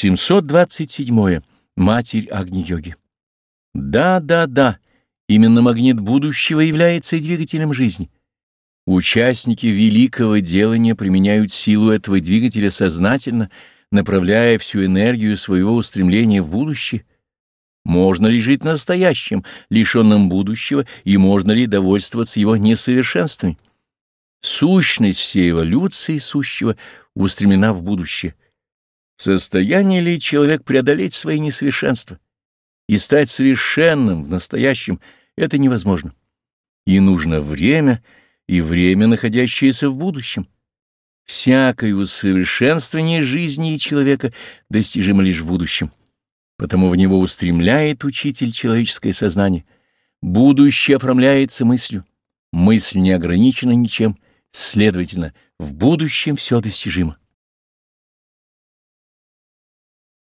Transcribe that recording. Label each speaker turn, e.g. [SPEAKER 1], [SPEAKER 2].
[SPEAKER 1] 727. Матерь Агни-йоги. Да, да, да, именно магнит будущего является и двигателем жизни. Участники великого делания применяют силу этого двигателя сознательно, направляя всю энергию своего устремления в будущее. Можно ли жить настоящим, лишенным будущего, и можно ли довольствоваться его несовершенствами? Сущность всей эволюции сущего устремлена в будущее. В состоянии ли человек преодолеть свои несовершенства и стать совершенным в настоящем, это невозможно. И нужно время, и время, находящееся в будущем. Всякое усовершенствование жизни человека достижимо лишь в будущем. Потому в него устремляет учитель человеческое сознание. Будущее оформляется мыслью. Мысль не ограничена ничем, следовательно, в будущем все достижимо.